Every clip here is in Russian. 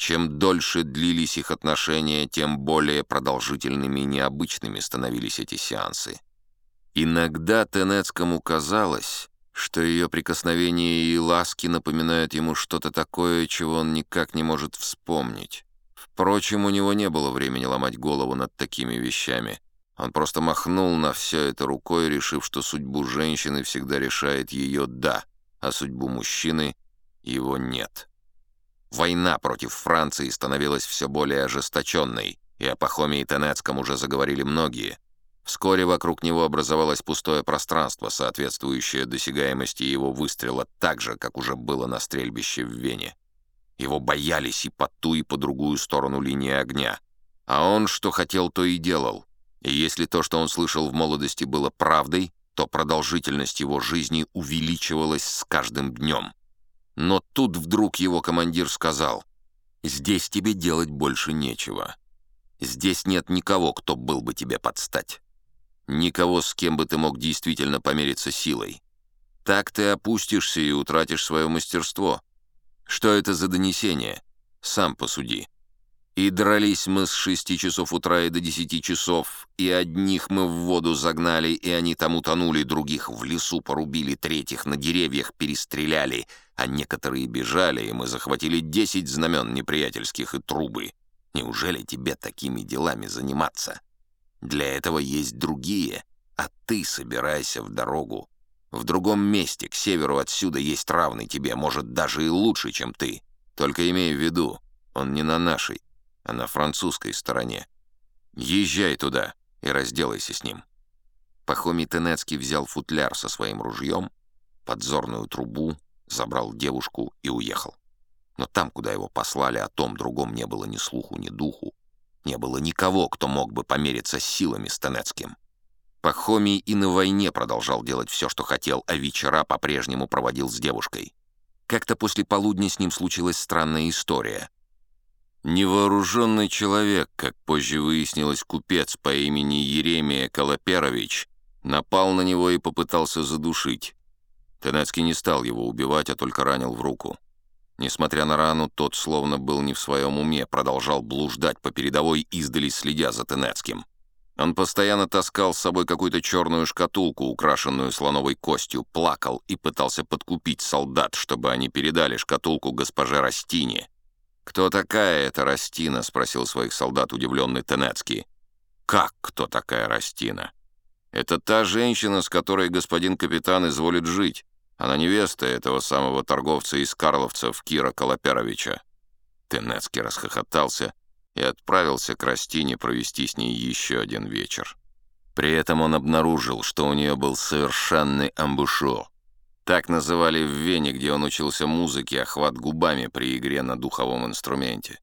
Чем дольше длились их отношения, тем более продолжительными и необычными становились эти сеансы. Иногда Тенецкому казалось, что ее прикосновения и ласки напоминают ему что-то такое, чего он никак не может вспомнить. Впрочем, у него не было времени ломать голову над такими вещами. Он просто махнул на все это рукой, решив, что судьбу женщины всегда решает ее «да», а судьбу мужчины — его «нет». Война против Франции становилась все более ожесточенной, и о Пахоме и Тенецком уже заговорили многие. Вскоре вокруг него образовалось пустое пространство, соответствующее досягаемости его выстрела так же, как уже было на стрельбище в Вене. Его боялись и по ту, и по другую сторону линии огня. А он что хотел, то и делал. И если то, что он слышал в молодости, было правдой, то продолжительность его жизни увеличивалась с каждым днем. Но тут вдруг его командир сказал, «Здесь тебе делать больше нечего. Здесь нет никого, кто был бы тебе подстать. Никого, с кем бы ты мог действительно помериться силой. Так ты опустишься и утратишь свое мастерство. Что это за донесение? Сам посуди». И дрались мы с шести часов утра и до десяти часов, и одних мы в воду загнали, и они там утонули, других в лесу порубили, третьих на деревьях перестреляли, а некоторые бежали, и мы захватили десять знамен неприятельских и трубы. Неужели тебе такими делами заниматься? Для этого есть другие, а ты собирайся в дорогу. В другом месте, к северу отсюда, есть равный тебе, может, даже и лучше, чем ты. Только имей в виду, он не на нашей а на французской стороне. Езжай туда и разделайся с ним». Пахомий Тенецкий взял футляр со своим ружьем, подзорную трубу, забрал девушку и уехал. Но там, куда его послали, о том другом не было ни слуху, ни духу. Не было никого, кто мог бы помериться силами с Тенецким. Пахомий и на войне продолжал делать все, что хотел, а вечера по-прежнему проводил с девушкой. Как-то после полудня с ним случилась странная история — Невооруженный человек, как позже выяснилось купец по имени Еремия Колоперович, напал на него и попытался задушить. Тенецкий не стал его убивать, а только ранил в руку. Несмотря на рану, тот словно был не в своем уме, продолжал блуждать по передовой, издали следя за Тенецким. Он постоянно таскал с собой какую-то черную шкатулку, украшенную слоновой костью, плакал и пытался подкупить солдат, чтобы они передали шкатулку госпоже Растине. «Кто такая эта Растина?» — спросил своих солдат удивленный Тенецкий. «Как кто такая Растина?» «Это та женщина, с которой господин капитан изволит жить. Она невеста этого самого торговца из Карловцев Кира Колоперовича». Тенецкий расхохотался и отправился к Растине провести с ней еще один вечер. При этом он обнаружил, что у нее был совершенный амбушюр. Так называли в Вене, где он учился музыке, охват губами при игре на духовом инструменте.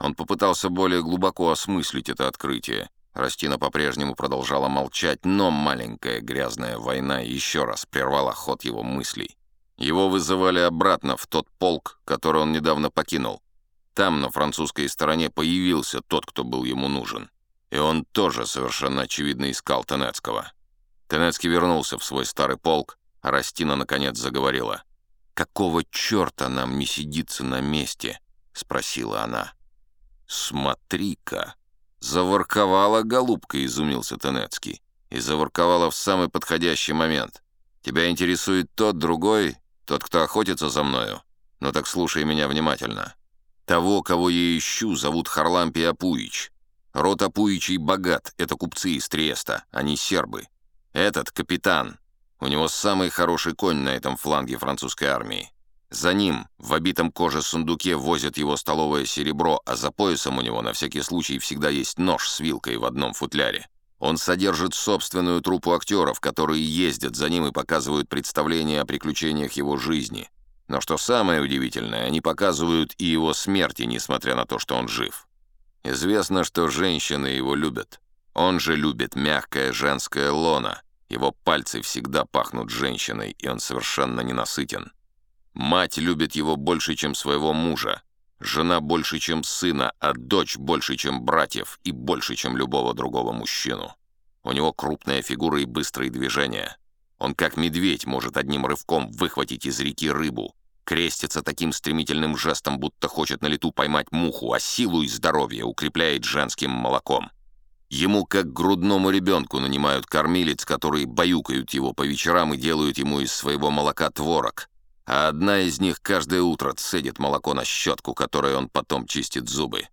Он попытался более глубоко осмыслить это открытие. Растина по-прежнему продолжала молчать, но маленькая грязная война еще раз прервала ход его мыслей. Его вызывали обратно в тот полк, который он недавно покинул. Там, на французской стороне, появился тот, кто был ему нужен. И он тоже совершенно очевидно искал Тенецкого. Тенецкий вернулся в свой старый полк, Растина, наконец, заговорила. «Какого черта нам не сидится на месте?» — спросила она. «Смотри-ка!» «Заворковала голубка», — изумился Тенецкий. «И заворковала в самый подходящий момент. Тебя интересует тот, другой, тот, кто охотится за мною? Ну так слушай меня внимательно. Того, кого я ищу, зовут Харлампий Апуич. Род Апуичей богат, это купцы из Триеста, они сербы. Этот капитан, у него самый хороший конь на этом фланге французской армии. За ним в обитом коже сундуке возят его столовое серебро, а за поясом у него на всякий случай всегда есть нож с вилкой в одном футляре. Он содержит собственную труппу актеров, которые ездят за ним и показывают представления о приключениях его жизни. Но что самое удивительное, они показывают и его смерти, несмотря на то, что он жив. Известно, что женщины его любят. Он же любит мягкое женское лоно, его пальцы всегда пахнут женщиной, и он совершенно ненасытен. Мать любит его больше, чем своего мужа. Жена больше, чем сына, а дочь больше, чем братьев и больше, чем любого другого мужчину. У него крупная фигура и быстрые движения. Он как медведь может одним рывком выхватить из реки рыбу, крестится таким стремительным жестом, будто хочет на лету поймать муху, а силу и здоровье укрепляет женским молоком. Ему, как грудному ребенку, нанимают кормилец, которые баюкают его по вечерам и делают ему из своего молока творог, а одна из них каждое утро цедит молоко на щетку, которой он потом чистит зубы.